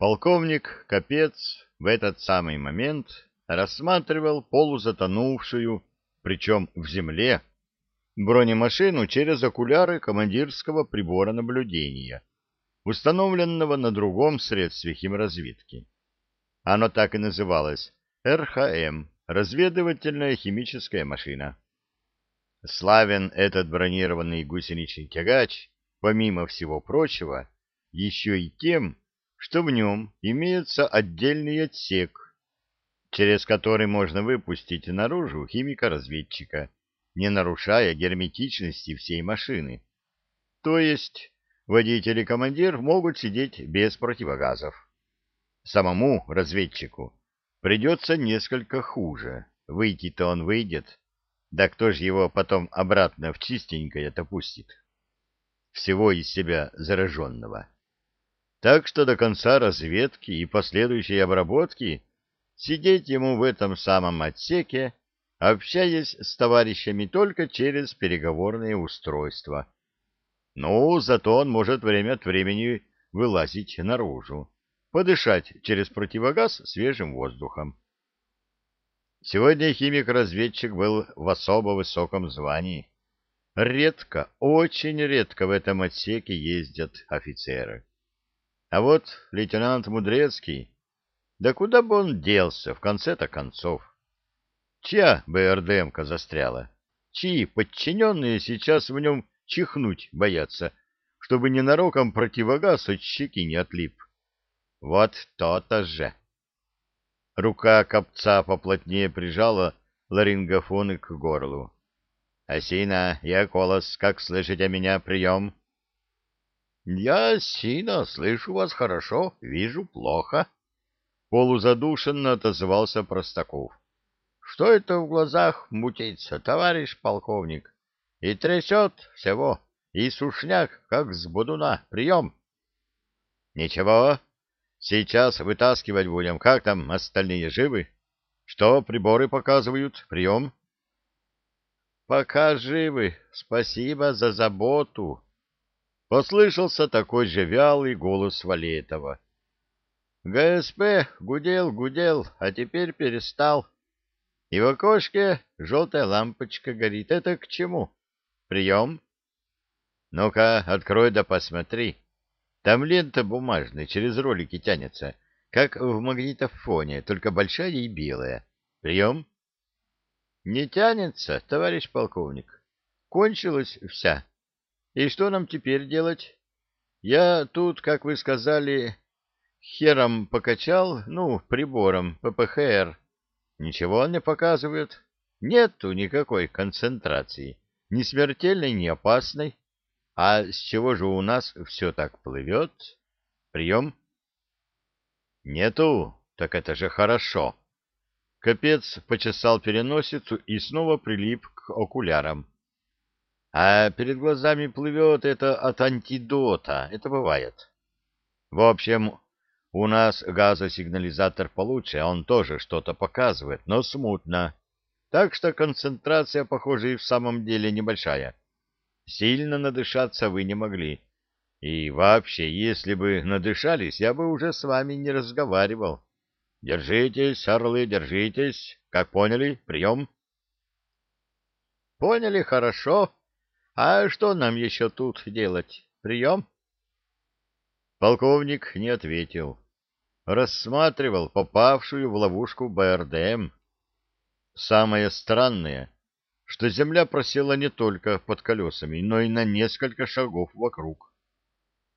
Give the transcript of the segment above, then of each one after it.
Полковник Капец в этот самый момент рассматривал полузатонувшую, причем в земле, бронемашину через окуляры командирского прибора наблюдения, установленного на другом средстве химразведки. Оно так и называлось РХМ – разведывательная химическая машина. Славен этот бронированный гусеничный тягач, помимо всего прочего, еще и тем, что в нем имеется отдельный отсек, через который можно выпустить наружу химика-разведчика, не нарушая герметичности всей машины. То есть водитель и командир могут сидеть без противогазов. Самому разведчику придется несколько хуже. Выйти-то он выйдет. Да кто же его потом обратно в чистенькое допустит? Всего из себя зараженного. Так что до конца разведки и последующей обработки сидеть ему в этом самом отсеке, общаясь с товарищами только через переговорные устройства. Ну, зато он может время от времени вылазить наружу, подышать через противогаз свежим воздухом. Сегодня химик-разведчик был в особо высоком звании. Редко, очень редко в этом отсеке ездят офицеры. А вот лейтенант Мудрецкий, да куда бы он делся в конце-то концов? Чья БРДМка застряла? Чьи подчиненные сейчас в нем чихнуть боятся, чтобы ненароком противогаз от щеки не отлип? Вот то-то же! Рука копца поплотнее прижала ларингофоны к горлу. — Осина, я Колос, как слышите меня, прием? Я сильно слышу вас хорошо, вижу плохо. Полузадушенно отозвался Простаков. Что это в глазах мутится, товарищ полковник? И трясет всего, и сушняк, как с бодуна. Прием! Ничего, сейчас вытаскивать будем. Как там остальные живы? Что приборы показывают? Прием! Пока живы, спасибо за заботу послышался такой же вялый голос Валетова. ГСП гудел, гудел, а теперь перестал. И в окошке желтая лампочка горит. Это к чему? Прием? Ну-ка, открой да посмотри. Там лента бумажная через ролики тянется, как в магнитофоне, только большая и белая. Прием? Не тянется, товарищ полковник. Кончилась вся. И что нам теперь делать? Я тут, как вы сказали, хером покачал, ну, прибором ППХР. Ничего он не показывает. Нету никакой концентрации, ни смертельной, ни опасной. А с чего же у нас все так плывет? Прием? Нету, так это же хорошо. Капец почесал переносицу и снова прилип к окулярам а перед глазами плывет это от антидота, это бывает. В общем, у нас газосигнализатор получше, а он тоже что-то показывает, но смутно. Так что концентрация, похоже, и в самом деле небольшая. Сильно надышаться вы не могли. И вообще, если бы надышались, я бы уже с вами не разговаривал. Держитесь, орлы, держитесь. Как поняли? Прием. Поняли, хорошо. А что нам еще тут делать? Прием? Полковник не ответил. Рассматривал попавшую в ловушку БРДМ. Самое странное, что земля просела не только под колесами, но и на несколько шагов вокруг.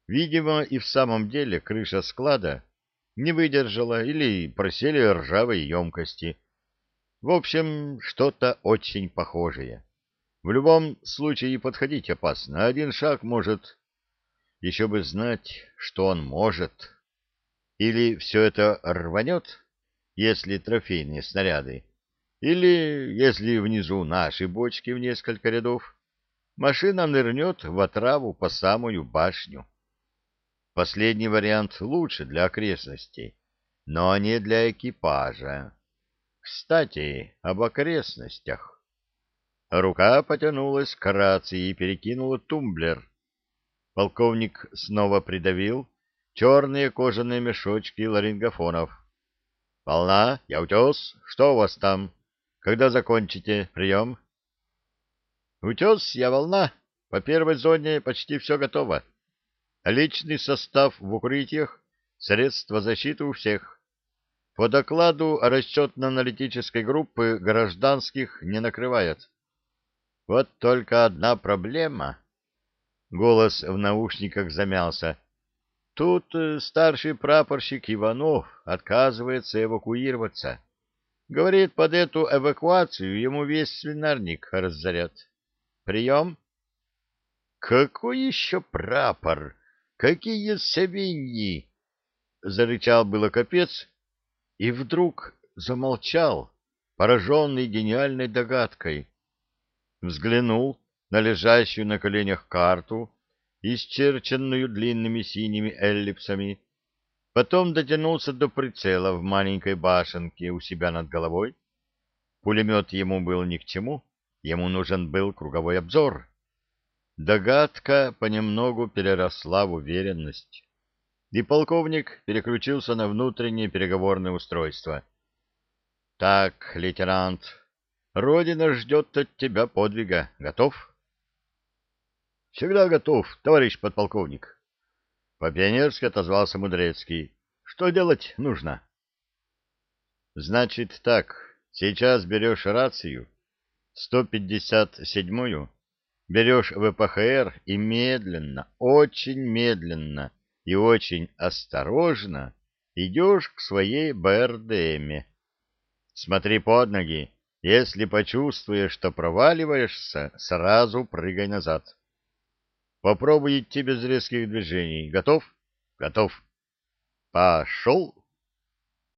Видимо, и в самом деле крыша склада не выдержала или просели ржавые емкости. В общем, что-то очень похожее. В любом случае подходить опасно. Один шаг может... Еще бы знать, что он может. Или все это рванет, если трофейные снаряды, или, если внизу наши бочки в несколько рядов, машина нырнет в отраву по самую башню. Последний вариант лучше для окрестностей, но не для экипажа. Кстати, об окрестностях. Рука потянулась к рации и перекинула тумблер. Полковник снова придавил черные кожаные мешочки ларингофонов. — Волна, я утес, что у вас там? Когда закончите прием? — Утес, я волна. По первой зоне почти все готово. Личный состав в укрытиях, средства защиты у всех. По докладу расчетно-аналитической группы гражданских не накрывает. — вот только одна проблема. Голос в наушниках замялся. Тут э, старший прапорщик Иванов отказывается эвакуироваться. Говорит, под эту эвакуацию ему весь свинарник разорят. Прием? Какой еще прапор? Какие свиньи? Зарычал было капец и вдруг замолчал, пораженный гениальной догадкой взглянул на лежащую на коленях карту, исчерченную длинными синими эллипсами, потом дотянулся до прицела в маленькой башенке у себя над головой. Пулемет ему был ни к чему, ему нужен был круговой обзор. Догадка понемногу переросла в уверенность, и полковник переключился на внутреннее переговорное устройство. — Так, лейтенант, Родина ждет от тебя подвига. Готов? — Всегда готов, товарищ подполковник. По-пионерски отозвался Мудрецкий. — Что делать нужно? — Значит так, сейчас берешь рацию, 157-ю, берешь ВПХР и медленно, очень медленно и очень осторожно идешь к своей БРДМе. Смотри под ноги если почувствуешь, что проваливаешься, сразу прыгай назад. Попробуй идти без резких движений. Готов? Готов. Пошел.